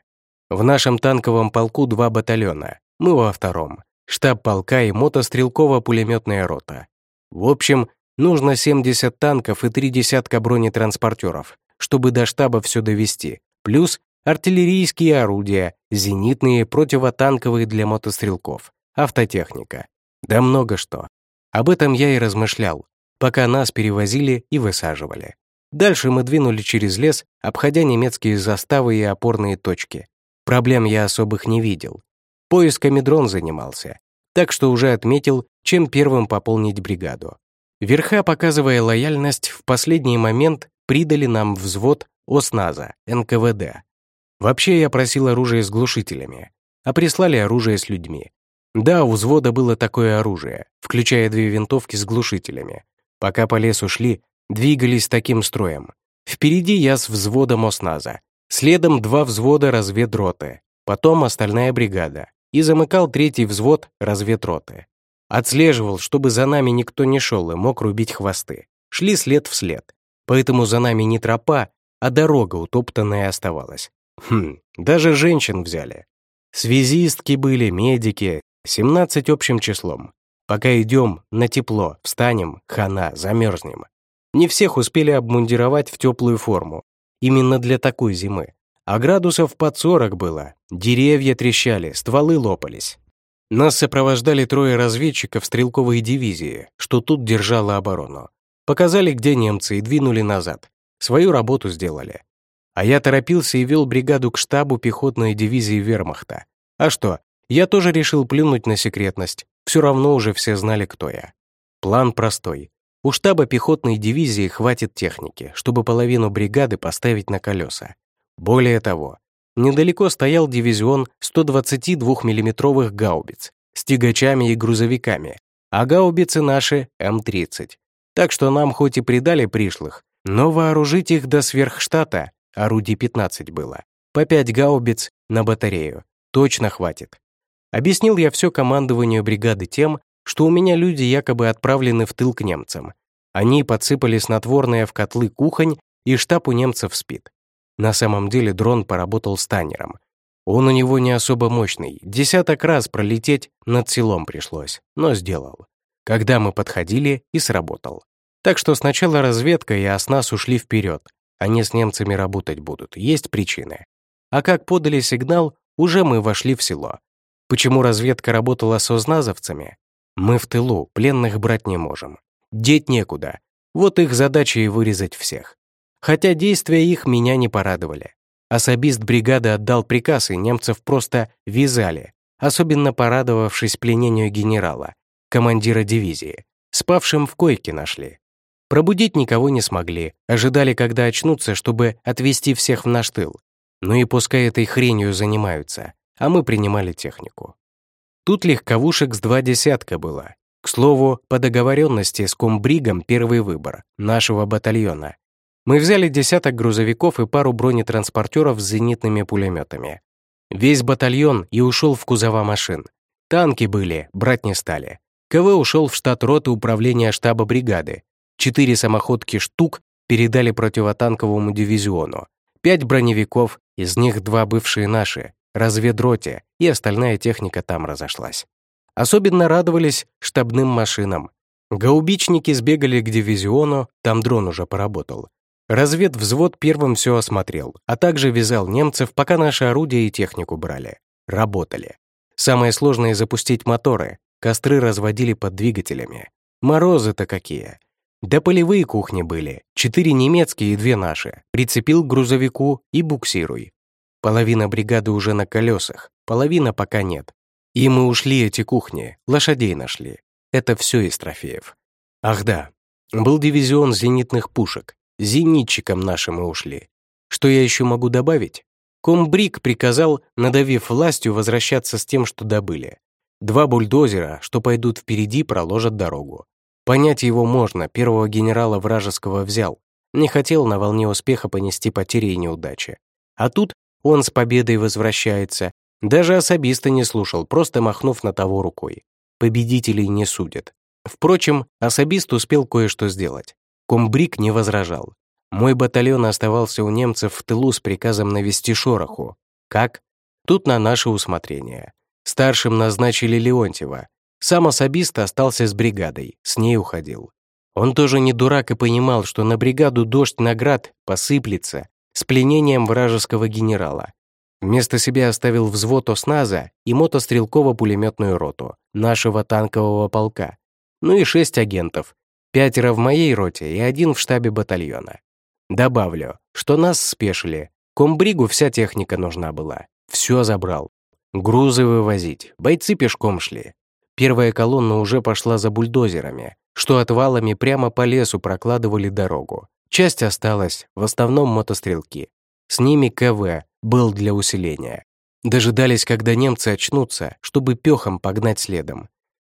В нашем танковом полку два батальона, мы во втором, штаб полка и мотострелково-пулеметная рота. В общем, нужно 70 танков и три десятка бронетранспортеров, чтобы до штаба все довести, плюс артиллерийские орудия, зенитные, противотанковые для мотострелков, автотехника. Да много что. Об этом я и размышлял, пока нас перевозили и высаживали. Дальше мы двинули через лес, обходя немецкие заставы и опорные точки, Проблем я особых не видел. Поисками дрон занимался, так что уже отметил, чем первым пополнить бригаду. Верха, показывая лояльность, в последний момент придали нам взвод ОСНАЗа, НКВД. Вообще я просил оружие с глушителями, а прислали оружие с людьми. Да, у взвода было такое оружие, включая две винтовки с глушителями. Пока по лесу шли, двигались таким строем. Впереди я с взводом ОСНАЗа, Следом два взвода разведроты, потом остальная бригада. И замыкал третий взвод разведроты. Отслеживал, чтобы за нами никто не шел и мог рубить хвосты. Шли след в след. Поэтому за нами не тропа, а дорога утоптанная оставалась. Хм, даже женщин взяли. Связистки были, медики, 17 общим числом. Пока идем, на тепло, встанем, хана, замерзнем. Не всех успели обмундировать в теплую форму, Именно для такой зимы. А градусов под 40 было. Деревья трещали, стволы лопались. Нас сопровождали трое разведчиков стрелковой дивизии, что тут держала оборону. Показали, где немцы, и двинули назад. Свою работу сделали. А я торопился и вел бригаду к штабу пехотной дивизии вермахта. А что, я тоже решил плюнуть на секретность. Все равно уже все знали, кто я. План простой. У штаба пехотной дивизии хватит техники, чтобы половину бригады поставить на колеса. Более того, недалеко стоял дивизион 122 миллиметровых гаубиц с тягачами и грузовиками, а гаубицы наши М-30. Так что нам хоть и придали пришлых, но вооружить их до сверхштата, орудий 15 было, по 5 гаубиц на батарею, точно хватит. Объяснил я все командованию бригады тем, что у меня люди якобы отправлены в тыл к немцам. Они подсыпали снотворное в котлы кухонь, и штаб у немцев спит. На самом деле дрон поработал с танером. Он у него не особо мощный, десяток раз пролететь над селом пришлось, но сделал. Когда мы подходили, и сработал. Так что сначала разведка и ОСНАС ушли вперед. Они с немцами работать будут, есть причины. А как подали сигнал, уже мы вошли в село. Почему разведка работала с озназовцами? Мы в тылу, пленных брать не можем. Деть некуда. Вот их задача и вырезать всех. Хотя действия их меня не порадовали. Особист бригады отдал приказ, и немцев просто вязали, особенно порадовавшись пленению генерала, командира дивизии. Спавшим в койке нашли. Пробудить никого не смогли, ожидали, когда очнутся, чтобы отвезти всех в наш тыл. Ну и пускай этой хренью занимаются, а мы принимали технику. Тут легковушек с два десятка было. К слову, по договоренности с комбригом первый выбор нашего батальона. Мы взяли десяток грузовиков и пару бронетранспортеров с зенитными пулеметами. Весь батальон и ушел в кузова машин. Танки были, брать не стали. КВ ушел в штат роты управления штаба бригады. Четыре самоходки штук передали противотанковому дивизиону. Пять броневиков, из них два бывшие наши, разведроте, и остальная техника там разошлась. Особенно радовались штабным машинам. Гаубичники сбегали к дивизиону, там дрон уже поработал. Разведвзвод первым все осмотрел, а также вязал немцев, пока наши орудия и технику брали. Работали. Самое сложное — запустить моторы. Костры разводили под двигателями. Морозы-то какие. Да полевые кухни были. Четыре немецкие и две наши. Прицепил к грузовику и буксируй. Половина бригады уже на колесах, половина пока нет. И мы ушли эти кухни, лошадей нашли. Это все из трофеев. Ах да, был дивизион зенитных пушек. Зенитчикам нашим мы ушли. Что я еще могу добавить? Комбриг приказал, надавив властью, возвращаться с тем, что добыли. Два бульдозера, что пойдут впереди, проложат дорогу. Понять его можно, первого генерала вражеского взял. Не хотел на волне успеха понести потери и неудачи. А тут он с победой возвращается. Даже особиста не слушал, просто махнув на того рукой. Победителей не судят. Впрочем, особист успел кое-что сделать. Комбриг не возражал. Мой батальон оставался у немцев в тылу с приказом навести шороху. Как? Тут на наше усмотрение. Старшим назначили Леонтьева. Сам особист остался с бригадой, с ней уходил. Он тоже не дурак и понимал, что на бригаду дождь наград посыплется с пленением вражеского генерала. Вместо себя оставил взвод ОСНАЗа и мотострелково-пулеметную роту нашего танкового полка. Ну и шесть агентов, пятеро в моей роте и один в штабе батальона. Добавлю, что нас спешили. Комбригу вся техника нужна была. Все забрал. Грузы вывозить, бойцы пешком шли. Первая колонна уже пошла за бульдозерами, что отвалами прямо по лесу прокладывали дорогу. Часть осталась, в основном мотострелки. С ними КВ был для усиления. Дожидались, когда немцы очнутся, чтобы пехом погнать следом.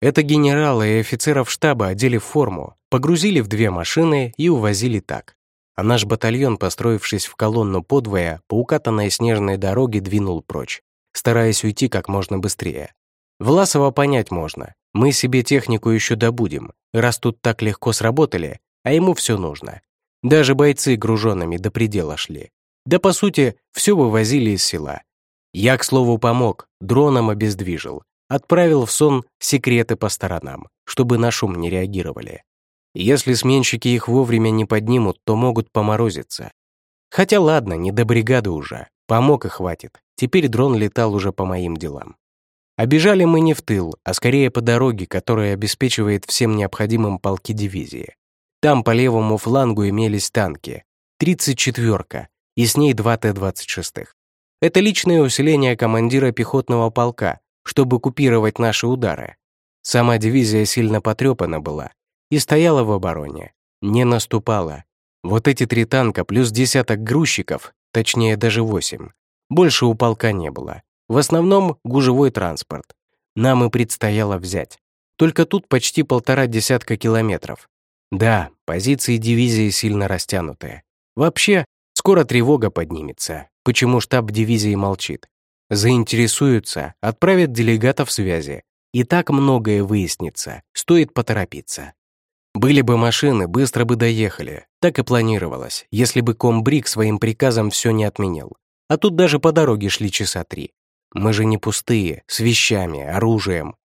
Это генералы и офицеров штаба одели форму, погрузили в две машины и увозили так а наш батальон, построившись в колонну подвое, по укатанной снежной дороге двинул прочь, стараясь уйти как можно быстрее. Власова понять можно. Мы себе технику еще добудем, раз тут так легко сработали, а ему все нужно. Даже бойцы груженными до предела шли. Да, по сути, все вывозили из села. Я, к слову, помог, дроном обездвижил, отправил в сон секреты по сторонам, чтобы на шум не реагировали. Если сменщики их вовремя не поднимут, то могут поморозиться. Хотя ладно, не до бригады уже. Помог и хватит. Теперь дрон летал уже по моим делам. Обежали мы не в тыл, а скорее по дороге, которая обеспечивает всем необходимым полки дивизии. Там по левому флангу имелись танки. 34-ка, и с ней два Т-26. Это личное усиление командира пехотного полка, чтобы купировать наши удары. Сама дивизия сильно потрепана была, и стояла в обороне, не наступала. Вот эти три танка плюс десяток грузчиков, точнее даже восемь. Больше у полка не было. В основном гужевой транспорт. Нам и предстояло взять. Только тут почти полтора десятка километров. Да, позиции дивизии сильно растянутые. Вообще, скоро тревога поднимется. Почему штаб дивизии молчит? Заинтересуются, отправят делегатов связи. И так многое выяснится, стоит поторопиться. Были бы машины, быстро бы доехали. Так и планировалось, если бы комбриг своим приказом все не отменил. А тут даже по дороге шли часа три. Мы же не пустые, с вещами, оружием.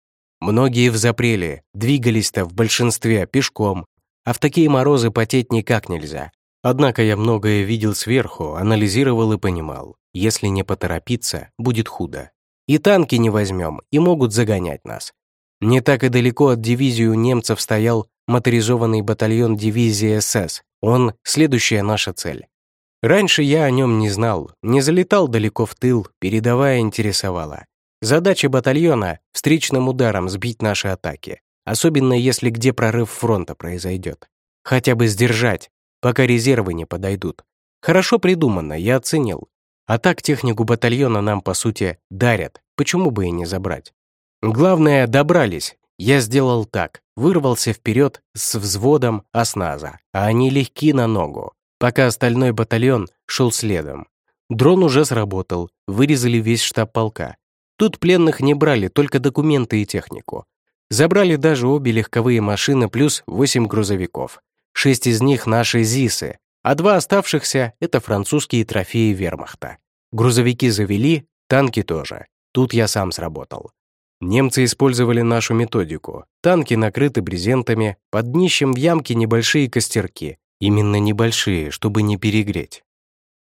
Многие в запреле, двигались-то в большинстве пешком, а в такие морозы потеть никак нельзя. Однако я многое видел сверху, анализировал и понимал, если не поторопиться, будет худо. И танки не возьмем, и могут загонять нас. Не так и далеко от дивизии у немцев стоял моторизованный батальон дивизии СС. Он — следующая наша цель. Раньше я о нем не знал, не залетал далеко в тыл, передовая интересовала. Задача батальона — встречным ударом сбить наши атаки, особенно если где прорыв фронта произойдет. Хотя бы сдержать, пока резервы не подойдут. Хорошо придумано, я оценил. А так технику батальона нам, по сути, дарят, почему бы и не забрать. Главное, добрались. Я сделал так, вырвался вперед с взводом осназа, а они легки на ногу, пока остальной батальон шел следом. Дрон уже сработал, вырезали весь штаб полка. Тут пленных не брали, только документы и технику. Забрали даже обе легковые машины плюс восемь грузовиков. Шесть из них наши ЗИСы, а два оставшихся — это французские трофеи вермахта. Грузовики завели, танки тоже. Тут я сам сработал. Немцы использовали нашу методику. Танки накрыты брезентами, под днищем в ямке небольшие костерки. Именно небольшие, чтобы не перегреть.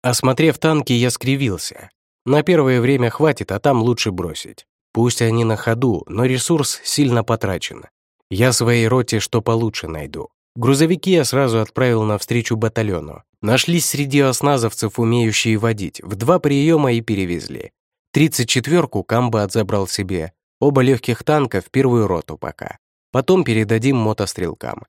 Осмотрев танки, я скривился. На первое время хватит, а там лучше бросить. Пусть они на ходу, но ресурс сильно потрачен. Я своей роте что получше найду. Грузовики я сразу отправил навстречу батальону. Нашлись среди осназовцев, умеющие водить, в два приема и перевезли. 34-ку комбат забрал себе, оба легких танка в первую роту пока. Потом передадим мотострелкам.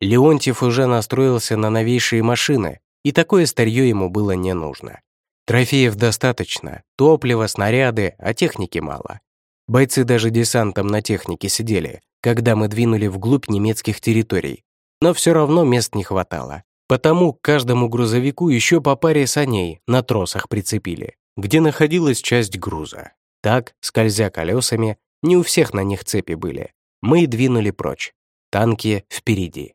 Леонтьев уже настроился на новейшие машины, и такое старье ему было не нужно. Трофеев достаточно, топлива, снаряды, а техники мало. Бойцы даже десантом на технике сидели, когда мы двинули вглубь немецких территорий. Но все равно мест не хватало. Потому к каждому грузовику еще по паре саней на тросах прицепили, где находилась часть груза. Так, скользя колесами, не у всех на них цепи были. Мы двинули прочь. Танки впереди.